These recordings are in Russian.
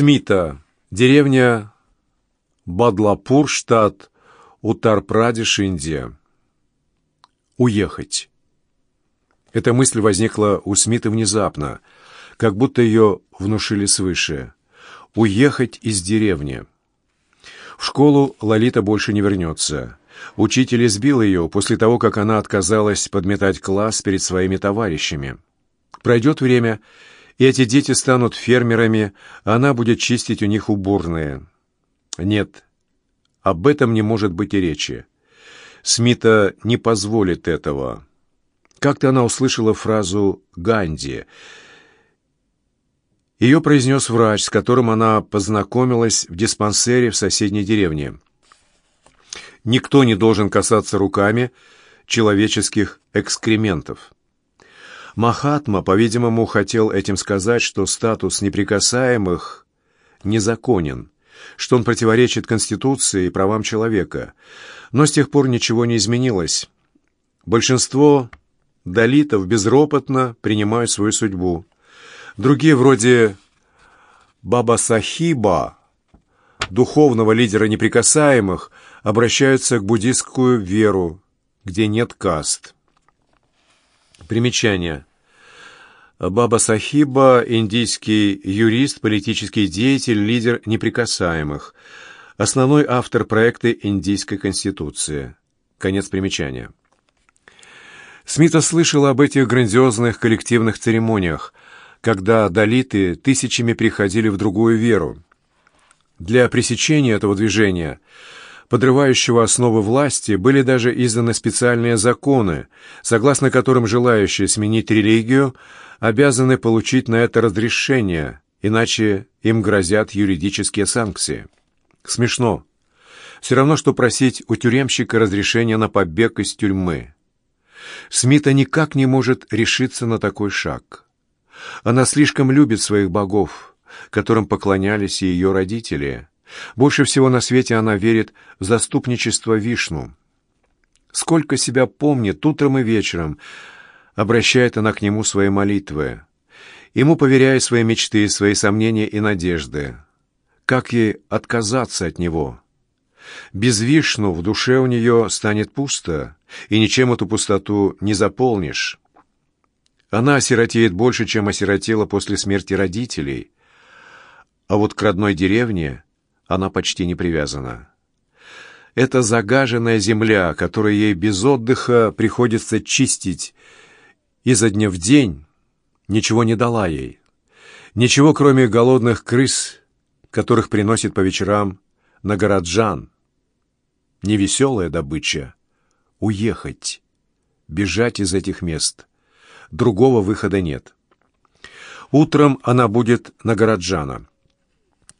Смита, деревня Бадлапур, штат Утар-Прадеш, Индия. Уехать. Эта мысль возникла у Смита внезапно, как будто ее внушили свыше. Уехать из деревни. В школу Лолита больше не вернется. Учитель избил ее после того, как она отказалась подметать класс перед своими товарищами. Пройдет время, эти дети станут фермерами, а она будет чистить у них уборные. Нет, об этом не может быть и речи. Смита не позволит этого. Как-то она услышала фразу «Ганди». Ее произнес врач, с которым она познакомилась в диспансере в соседней деревне. Никто не должен касаться руками человеческих экскрементов. Махатма, по-видимому, хотел этим сказать, что статус неприкасаемых незаконен, что он противоречит Конституции и правам человека. Но с тех пор ничего не изменилось. Большинство далитов безропотно принимают свою судьбу. Другие, вроде Баба Сахиба, духовного лидера неприкасаемых, обращаются к буддистскую веру, где нет каст. Примечание. Баба Сахиба – индийский юрист, политический деятель, лидер неприкасаемых. Основной автор проекта Индийской Конституции. Конец примечания. Смита слышала об этих грандиозных коллективных церемониях, когда далиты тысячами приходили в другую веру. Для пресечения этого движения – подрывающего основы власти, были даже изданы специальные законы, согласно которым желающие сменить религию обязаны получить на это разрешение, иначе им грозят юридические санкции. Смешно. Все равно, что просить у тюремщика разрешения на побег из тюрьмы. Смита никак не может решиться на такой шаг. Она слишком любит своих богов, которым поклонялись и ее родители – больше всего на свете она верит в заступничество Вишну. Сколько себя помнит, утром и вечером обращает она к нему свои молитвы. Ему поверяя свои мечты, свои сомнения и надежды. Как ей отказаться от него? Без Вишну в душе у нее станет пусто, и ничем эту пустоту не заполнишь. Она осиротеет больше, чем осиротела после смерти родителей. А вот к родной деревне она почти не привязана. Это загаженная земля, которую ей без отдыха приходится чистить изо дня в день, ничего не дала ей. Ничего, кроме голодных крыс, которых приносит по вечерам Нагораджан. Невеселая добыча. Уехать. Бежать из этих мест. Другого выхода нет. Утром она будет Нагораджана.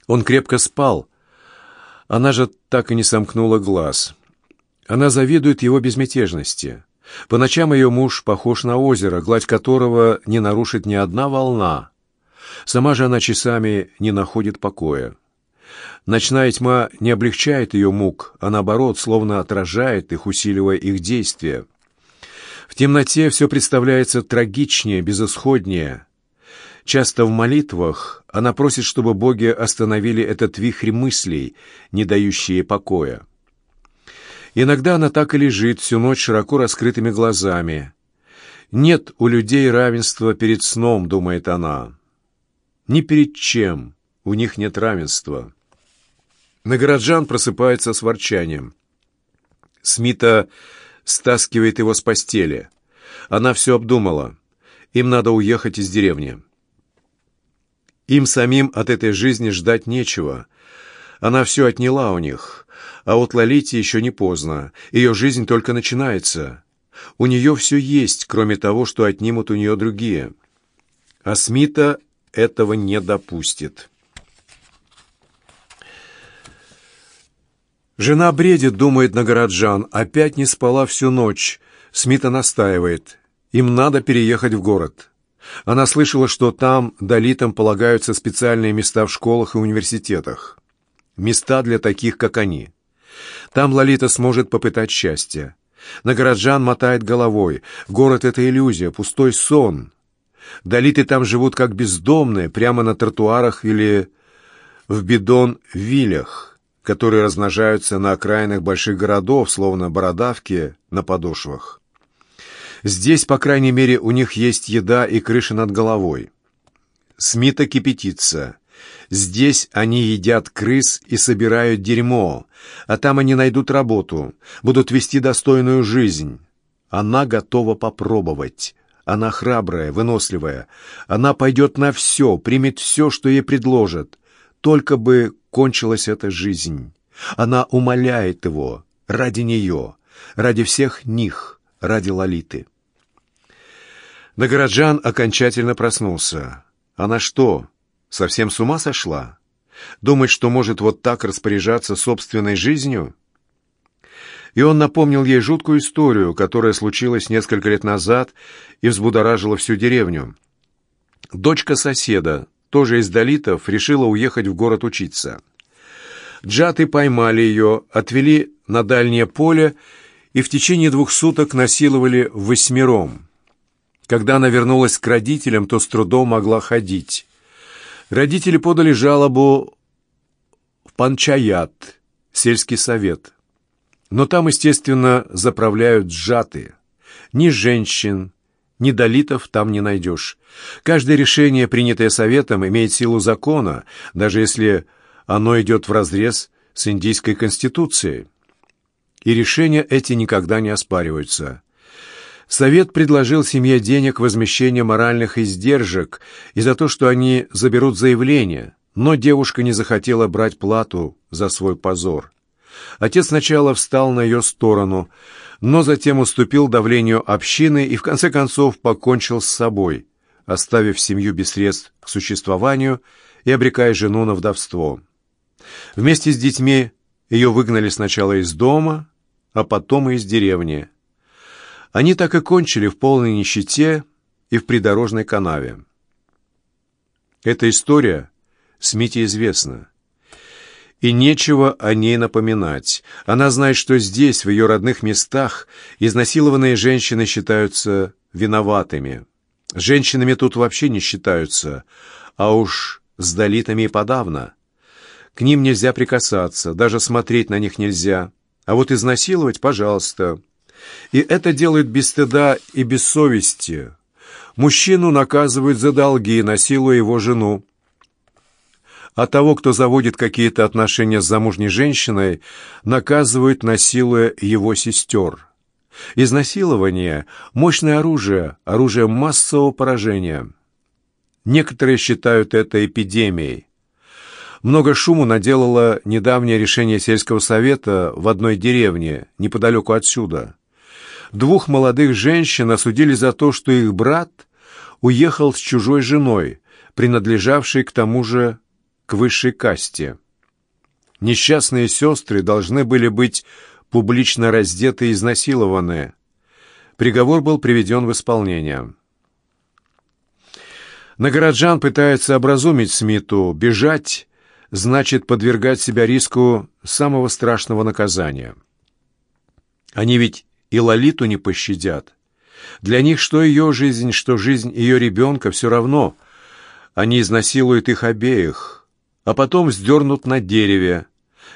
Он крепко спал, она же так и не сомкнула глаз. Она завидует его безмятежности. По ночам ее муж похож на озеро, гладь которого не нарушит ни одна волна. Сама же она часами не находит покоя. Ночная тьма не облегчает ее мук, а наоборот, словно отражает их, усиливая их действия. В темноте все представляется трагичнее, безысходнее. Часто в молитвах она просит, чтобы боги остановили этот вихрь мыслей, не дающие покоя. Иногда она так и лежит всю ночь широко раскрытыми глазами. «Нет у людей равенства перед сном», — думает она. «Ни перед чем у них нет равенства». Нагороджан просыпается с ворчанием. Смита стаскивает его с постели. Она все обдумала. Им надо уехать из деревни. Им самим от этой жизни ждать нечего. Она все отняла у них. А вот Лолите еще не поздно. Ее жизнь только начинается. У нее все есть, кроме того, что отнимут у нее другие. А Смита этого не допустит. Жена бредит, думает Нагороджан. Опять не спала всю ночь. Смита настаивает. Им надо переехать в город. Она слышала, что там далитам полагаются специальные места в школах и университетах. Места для таких, как они. Там Лолита сможет попытать счастье. На горожан мотает головой. Город — это иллюзия, пустой сон. Далиты там живут как бездомные, прямо на тротуарах или в бидон-вилях, которые размножаются на окраинах больших городов, словно бородавки на подошвах. Здесь, по крайней мере, у них есть еда и крыша над головой. Смита кипятится. Здесь они едят крыс и собирают дерьмо, а там они найдут работу, будут вести достойную жизнь. Она готова попробовать. Она храбрая, выносливая. Она пойдет на все, примет все, что ей предложат. Только бы кончилась эта жизнь. Она умоляет его ради нее, ради всех них, ради Лолиты. Нагороджан окончательно проснулся. Она что, совсем с ума сошла? Думать, что может вот так распоряжаться собственной жизнью? И он напомнил ей жуткую историю, которая случилась несколько лет назад и взбудоражила всю деревню. Дочка соседа, тоже из Долитов, решила уехать в город учиться. Джаты поймали ее, отвели на дальнее поле и в течение двух суток насиловали восьмером. Когда она вернулась к родителям, то с трудом могла ходить. Родители подали жалобу в Панчаят, сельский совет. Но там, естественно, заправляют джаты. Ни женщин, ни долитов там не найдешь. Каждое решение, принятое советом, имеет силу закона, даже если оно идет вразрез с индийской конституцией. И решения эти никогда не оспариваются. Совет предложил семье денег возмещения моральных издержек и за то, что они заберут заявление, но девушка не захотела брать плату за свой позор. Отец сначала встал на ее сторону, но затем уступил давлению общины и в конце концов покончил с собой, оставив семью без средств к существованию и обрекая жену на вдовство. Вместе с детьми ее выгнали сначала из дома, а потом и из деревни. Они так и кончили в полной нищете и в придорожной канаве. Эта история Смите известна. И нечего о ней напоминать. Она знает, что здесь, в ее родных местах, изнасилованные женщины считаются виноватыми. Женщинами тут вообще не считаются, а уж с долитами и подавно. К ним нельзя прикасаться, даже смотреть на них нельзя. А вот изнасиловать, пожалуйста. И это делают без стыда и без совести. Мужчину наказывают за долги, насилуя его жену. А того, кто заводит какие-то отношения с замужней женщиной, наказывают, насилуя его сестер. Изнасилование – мощное оружие, оружие массового поражения. Некоторые считают это эпидемией. Много шуму наделало недавнее решение сельского совета в одной деревне, неподалеку отсюда. Двух молодых женщин осудили за то, что их брат уехал с чужой женой, принадлежавшей к тому же к высшей касте. Несчастные сестры должны были быть публично раздеты и изнасилованы. Приговор был приведен в исполнение. Нагороджан пытается образумить Смиту. Бежать значит подвергать себя риску самого страшного наказания. Они ведь и Лолиту не пощадят. Для них что ее жизнь, что жизнь ее ребенка все равно. Они изнасилуют их обеих, а потом вздернут на дереве,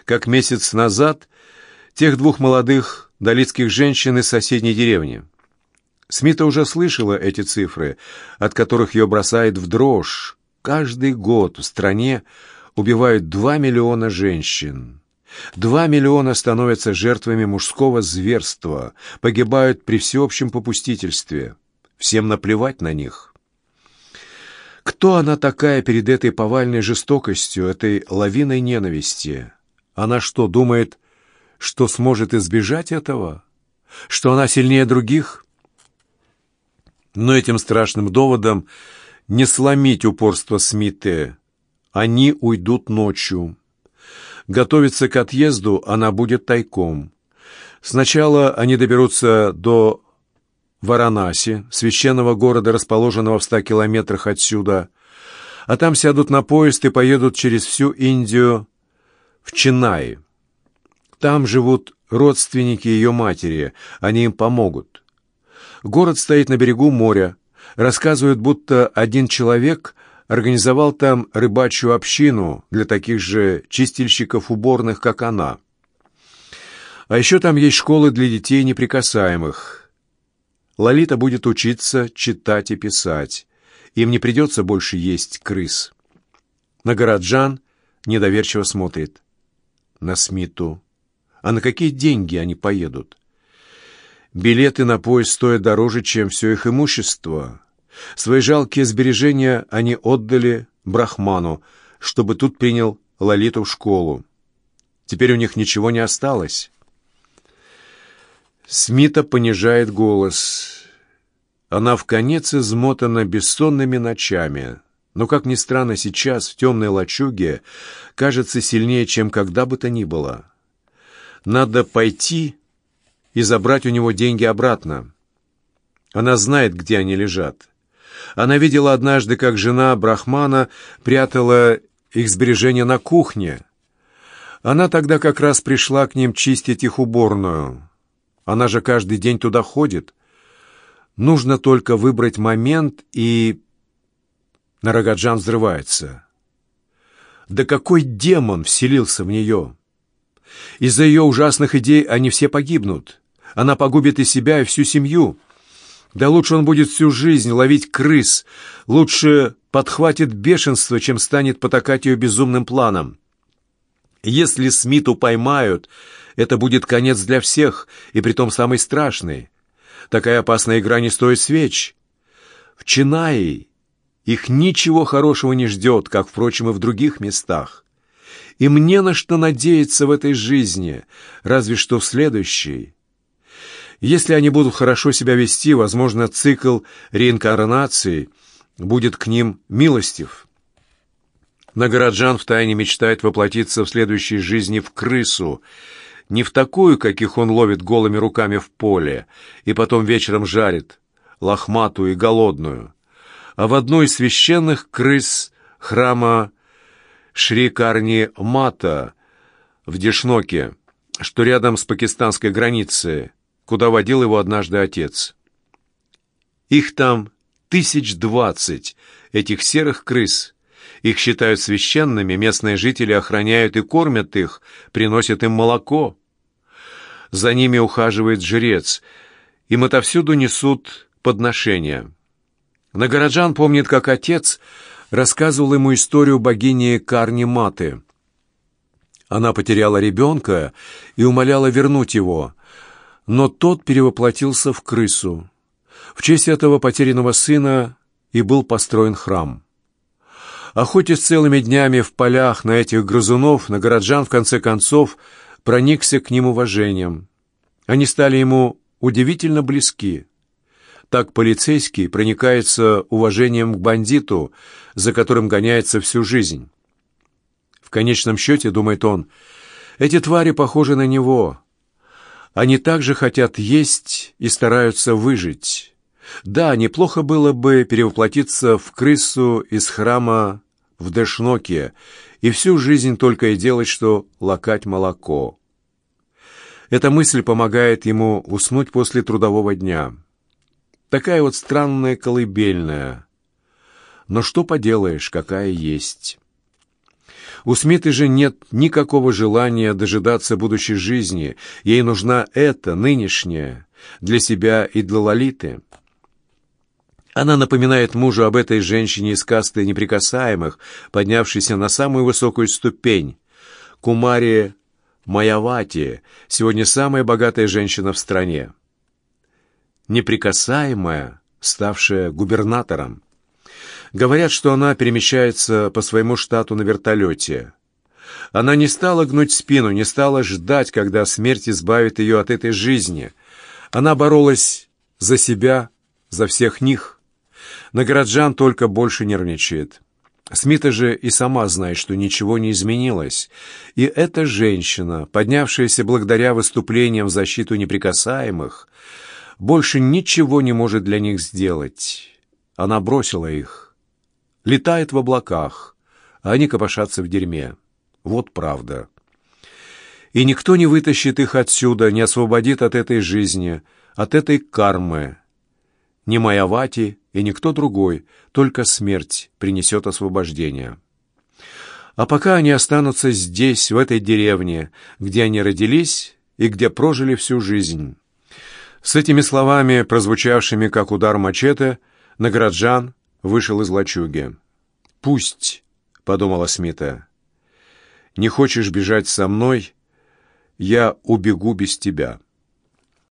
как месяц назад тех двух молодых долитских женщин из соседней деревни. Смита уже слышала эти цифры, от которых ее бросает в дрожь. Каждый год в стране убивают два миллиона женщин. Два миллиона становятся жертвами мужского зверства, погибают при всеобщем попустительстве. Всем наплевать на них. Кто она такая перед этой повальной жестокостью, этой лавиной ненависти? Она что, думает, что сможет избежать этого? Что она сильнее других? Но этим страшным доводом не сломить упорство Смиты. Они уйдут ночью. Готовиться к отъезду она будет тайком. Сначала они доберутся до Варанаси, священного города, расположенного в ста километрах отсюда, а там сядут на поезд и поедут через всю Индию в Чинай. Там живут родственники ее матери, они им помогут. Город стоит на берегу моря. Рассказывают, будто один человек организовал там рыбачью общину для таких же чистильщиков уборных, как она. А еще там есть школы для детей неприкасаемых. Лолита будет учиться читать и писать. Им не придется больше есть крыс. Нагораджан недоверчиво смотрит. На Смиту. А на какие деньги они поедут? Билеты на поезд стоят дороже, чем все их имущество. Свои жалкие сбережения они отдали Брахману, чтобы тут принял Лолиту в школу. Теперь у них ничего не осталось. Смита понижает голос. Она в конец измотана бессонными ночами, но, как ни странно, сейчас в темной лачуге кажется сильнее, чем когда бы то ни было. Надо пойти и забрать у него деньги обратно. Она знает, где они лежат. Она видела однажды, как жена Брахмана прятала их сбережения на кухне. Она тогда как раз пришла к ним чистить их уборную. Она же каждый день туда ходит. Нужно только выбрать момент, и... Нарагаджан взрывается. Да какой демон вселился в нее? Из-за ее ужасных идей они все погибнут. Она погубит и себя, и всю семью. Да лучше он будет всю жизнь ловить крыс. Лучше подхватит бешенство, чем станет потакать ее безумным планом. Если Смиту поймают, это будет конец для всех, и притом самый страшный. Такая опасная игра не стоит свеч. В Чинаи их ничего хорошего не ждет, как, впрочем, и в других местах. И мне на что надеяться в этой жизни, разве что в следующей. Если они будут хорошо себя вести, возможно, цикл реинкарнации будет к ним милостив. Нагороджан втайне мечтает воплотиться в следующей жизни в крысу, не в такую, каких он ловит голыми руками в поле, и потом вечером жарит, лохматую и голодную, а в одну из священных крыс храма Шри-Карни Мата в Дешноке, что рядом с пакистанской границей, куда водил его однажды отец. Их там тысяч двадцать, этих серых крыс. Их считают священными, местные жители охраняют и кормят их, приносят им молоко. За ними ухаживает жрец, им отовсюду несут подношения. Нагороджан помнит, как отец рассказывал ему историю богини Карни Маты. Она потеряла ребенка и умоляла вернуть его, но тот перевоплотился в крысу. В честь этого потерянного сына и был построен храм. Охотясь целыми днями в полях на этих грызунов, на горожан в конце концов проникся к ним уважением. Они стали ему удивительно близки. Так полицейский проникается уважением к бандиту, за которым гоняется всю жизнь. В конечном счете, думает он, эти твари похожи на него, они также хотят есть и стараются выжить. Да, неплохо было бы перевоплотиться в крысу из храма в Дэшноке и всю жизнь только и делать, что лакать молоко. Эта мысль помогает ему уснуть после трудового дня. Такая вот странная колыбельная. Но что поделаешь, какая есть. У Смиты же нет никакого желания дожидаться будущей жизни. Ей нужна эта, нынешняя, для себя и для Лолиты. Она напоминает мужу об этой женщине из касты неприкасаемых, поднявшейся на самую высокую ступень. Кумари Маявати, сегодня самая богатая женщина в стране. Неприкасаемая, ставшая губернатором. Говорят, что она перемещается по своему штату на вертолете. Она не стала гнуть спину, не стала ждать, когда смерть избавит ее от этой жизни. Она боролась за себя, за всех них. Награджан только больше нервничает. Смита же и сама знает, что ничего не изменилось. И эта женщина, поднявшаяся благодаря выступлениям в защиту неприкасаемых, больше ничего не может для них сделать. Она бросила их летает в облаках, а они копошатся в дерьме. Вот правда. И никто не вытащит их отсюда, не освободит от этой жизни, от этой кармы. ни Майавати и никто другой, только смерть принесет освобождение. А пока они останутся здесь, в этой деревне, где они родились и где прожили всю жизнь. С этими словами, прозвучавшими как удар мачете, Награджан вышел из лачуги. «Пусть», — подумала Смита, — «не хочешь бежать со мной, я убегу без тебя».